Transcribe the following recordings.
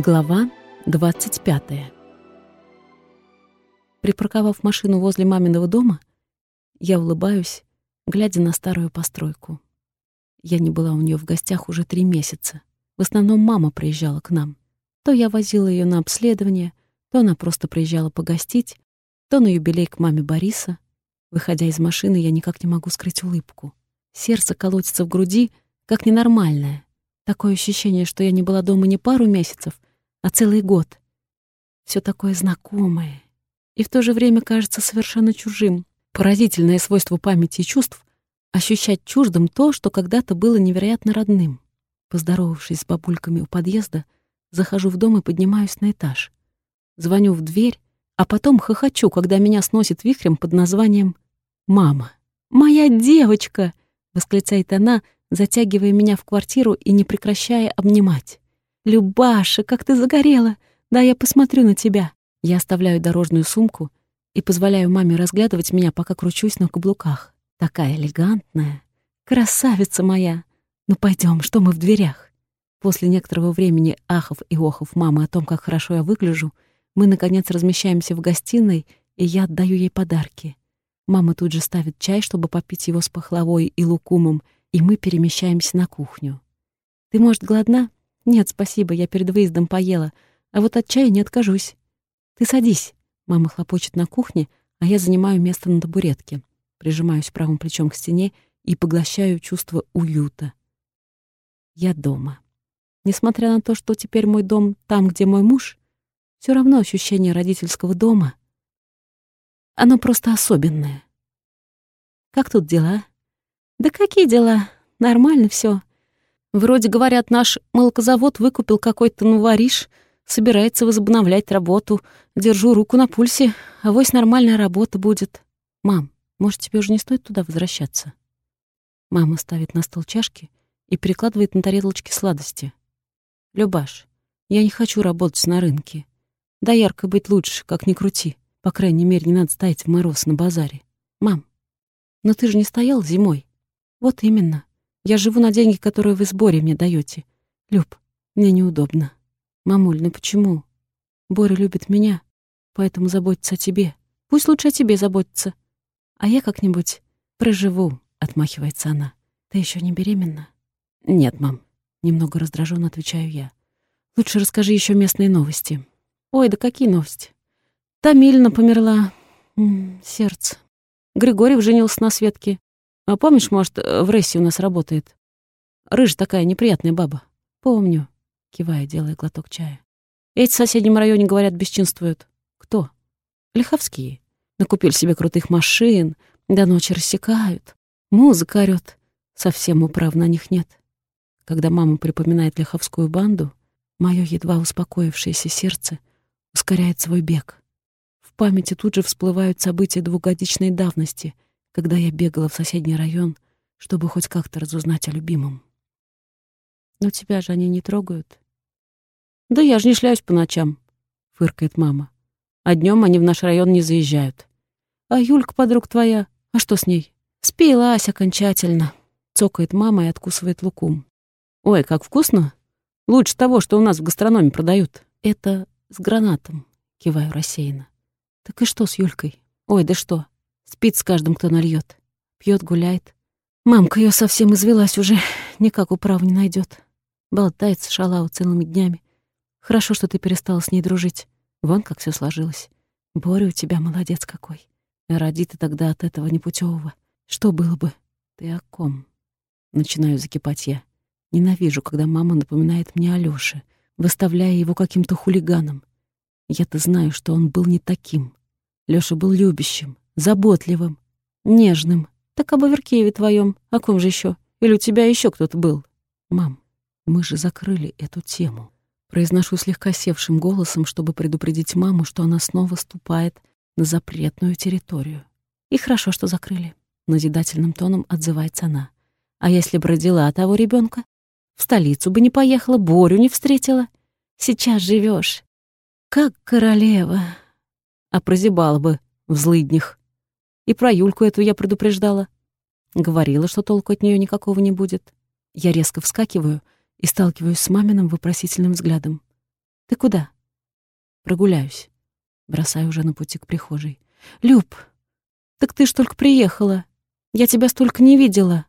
Глава 25 Припарковав машину возле маминого дома, я улыбаюсь, глядя на старую постройку. Я не была у нее в гостях уже три месяца. В основном мама приезжала к нам. То я возила ее на обследование, то она просто приезжала погостить, то на юбилей к маме Бориса. Выходя из машины, я никак не могу скрыть улыбку. Сердце колотится в груди, как ненормальное. Такое ощущение, что я не была дома не пару месяцев, а целый год. Все такое знакомое. И в то же время кажется совершенно чужим. Поразительное свойство памяти и чувств — ощущать чуждым то, что когда-то было невероятно родным. Поздоровавшись с бабульками у подъезда, захожу в дом и поднимаюсь на этаж. Звоню в дверь, а потом хохочу, когда меня сносит вихрем под названием «Мама». «Моя девочка!» — восклицает она, затягивая меня в квартиру и не прекращая обнимать. «Любаша, как ты загорела! Да, я посмотрю на тебя!» Я оставляю дорожную сумку и позволяю маме разглядывать меня, пока кручусь на каблуках. Такая элегантная. Красавица моя! Ну пойдем, что мы в дверях? После некоторого времени ахов и охов мамы о том, как хорошо я выгляжу, мы, наконец, размещаемся в гостиной, и я отдаю ей подарки. Мама тут же ставит чай, чтобы попить его с пахлавой и лукумом, и мы перемещаемся на кухню. «Ты, может, голодна?» «Нет, спасибо, я перед выездом поела, а вот от чая не откажусь». «Ты садись». Мама хлопочет на кухне, а я занимаю место на табуретке, прижимаюсь правым плечом к стене и поглощаю чувство уюта. Я дома. Несмотря на то, что теперь мой дом там, где мой муж, все равно ощущение родительского дома, оно просто особенное. Как тут дела? Да какие дела? Нормально все. Вроде, говорят, наш молокозавод выкупил какой-то новориш, собирается возобновлять работу. Держу руку на пульсе, а вось нормальная работа будет. Мам, может, тебе уже не стоит туда возвращаться? Мама ставит на стол чашки и перекладывает на тарелочки сладости. Любаш, я не хочу работать на рынке. Да ярко быть лучше, как ни крути. По крайней мере, не надо стоять в мороз на базаре. Мам, но ты же не стоял зимой. Вот именно. Я живу на деньги, которые вы сборе мне даете. Люб, мне неудобно. Мамуль, ну почему? Боря любит меня, поэтому заботится о тебе. Пусть лучше о тебе заботится. А я как-нибудь проживу, отмахивается она. Ты еще не беременна? Нет, мам. Немного раздраженно отвечаю я. Лучше расскажи еще местные новости. Ой, да какие новости? Тамильна померла. М -м, сердце. Григорий женился на Светке. А помнишь, может, в Рессе у нас работает? Рыжая такая неприятная баба. Помню, кивая, делая глоток чая. Эти в соседнем районе, говорят, бесчинствуют. Кто? Лиховские. Накупили себе крутых машин, до ночи рассекают. Музыка орёт. Совсем управ на них нет. Когда мама припоминает лиховскую банду, мое едва успокоившееся сердце ускоряет свой бег. В памяти тут же всплывают события двухгодичной давности — когда я бегала в соседний район, чтобы хоть как-то разузнать о любимом. Но тебя же они не трогают. Да я же не шляюсь по ночам, фыркает мама. А днем они в наш район не заезжают. А Юлька, подруг твоя, а что с ней? Спилась окончательно, цокает мама и откусывает лукум. Ой, как вкусно! Лучше того, что у нас в гастрономе продают. Это с гранатом, киваю рассеянно. Так и что с Юлькой? Ой, да что? Спит с каждым, кто нальет. Пьет, гуляет. Мамка ее совсем извелась уже, никак управу не найдет. Болтается шалава целыми днями. Хорошо, что ты перестала с ней дружить. Вон как все сложилось. Боря у тебя молодец какой. Роди ты тогда от этого непутевого. Что было бы? Ты о ком? Начинаю закипать я. Ненавижу, когда мама напоминает мне о выставляя его каким-то хулиганом. Я-то знаю, что он был не таким. Лёша был любящим, заботливым, нежным. Так об Аверкееве твоем, о ком же еще? Или у тебя еще кто-то был? Мам, мы же закрыли эту тему. Произношу слегка севшим голосом, чтобы предупредить маму, что она снова ступает на запретную территорию. И хорошо, что закрыли. Назидательным тоном отзывается она. А если бы родила того ребенка? В столицу бы не поехала, Борю не встретила. Сейчас живешь, как королева. А прозябала бы в злыднях. И про Юльку эту я предупреждала. Говорила, что толку от нее никакого не будет. Я резко вскакиваю и сталкиваюсь с маминым вопросительным взглядом. Ты куда? Прогуляюсь. Бросаю уже на пути к прихожей. Люб, так ты ж только приехала. Я тебя столько не видела.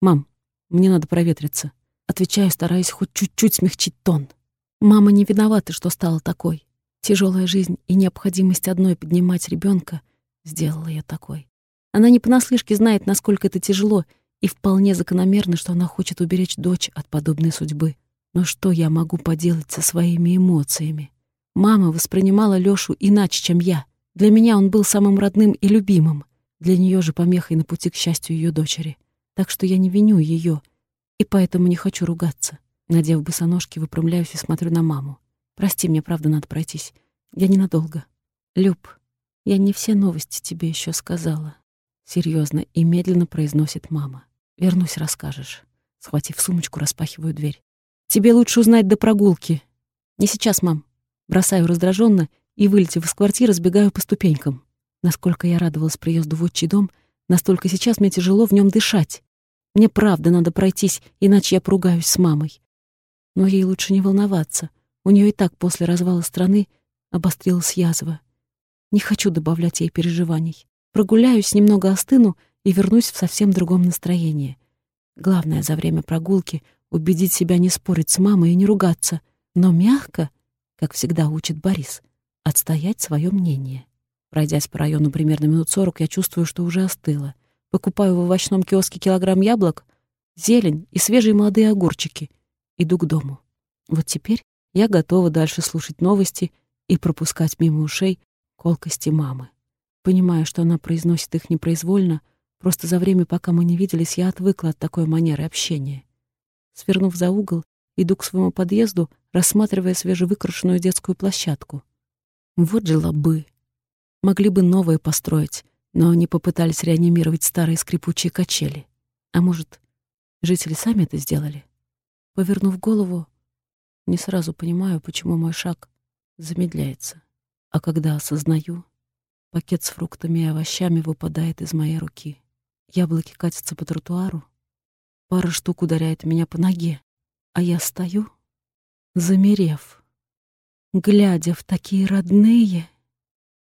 Мам, мне надо проветриться. Отвечаю, стараясь хоть чуть-чуть смягчить тон. Мама не виновата, что стала такой. Тяжелая жизнь и необходимость одной поднимать ребенка сделала ее такой. Она не понаслышке знает, насколько это тяжело, и вполне закономерно, что она хочет уберечь дочь от подобной судьбы. Но что я могу поделать со своими эмоциями? Мама воспринимала Лёшу иначе, чем я. Для меня он был самым родным и любимым. Для нее же помехой на пути к счастью ее дочери. Так что я не виню ее, и поэтому не хочу ругаться. Надев босоножки, выпрямляюсь и смотрю на маму. «Прости, мне правда надо пройтись. Я ненадолго». «Люб, я не все новости тебе еще сказала». Серьезно и медленно произносит мама. «Вернусь, расскажешь». Схватив сумочку, распахиваю дверь. «Тебе лучше узнать до прогулки». «Не сейчас, мам». Бросаю раздраженно и, вылетев из квартиры, сбегаю по ступенькам. Насколько я радовалась приезду в отчий дом, настолько сейчас мне тяжело в нем дышать. Мне правда надо пройтись, иначе я поругаюсь с мамой. Но ей лучше не волноваться. У нее и так после развала страны обострилась язва. Не хочу добавлять ей переживаний. Прогуляюсь, немного остыну и вернусь в совсем другом настроении. Главное за время прогулки — убедить себя не спорить с мамой и не ругаться, но мягко, как всегда учит Борис, отстоять свое мнение. Пройдясь по району примерно минут сорок, я чувствую, что уже остыла. Покупаю в овощном киоске килограмм яблок, зелень и свежие молодые огурчики — иду к дому. Вот теперь я готова дальше слушать новости и пропускать мимо ушей колкости мамы. Понимая, что она произносит их непроизвольно, просто за время, пока мы не виделись, я отвыкла от такой манеры общения. Свернув за угол, иду к своему подъезду, рассматривая свежевыкрашенную детскую площадку. Вот же лобы. Могли бы новые построить, но они попытались реанимировать старые скрипучие качели. А может, жители сами это сделали? Повернув голову, не сразу понимаю, почему мой шаг замедляется. А когда осознаю, пакет с фруктами и овощами выпадает из моей руки. Яблоки катятся по тротуару, пара штук ударяет меня по ноге, а я стою, замерев, глядя в такие родные,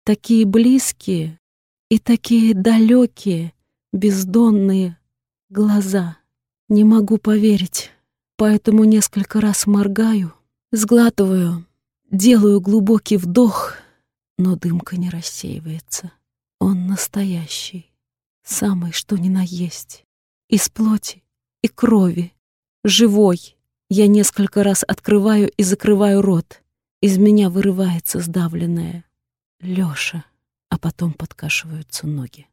такие близкие и такие далекие, бездонные глаза. Не могу поверить поэтому несколько раз моргаю, сглатываю, делаю глубокий вдох, но дымка не рассеивается. Он настоящий, самый что ни на есть, из плоти и крови, живой. Я несколько раз открываю и закрываю рот. Из меня вырывается сдавленное «Лёша», а потом подкашиваются ноги.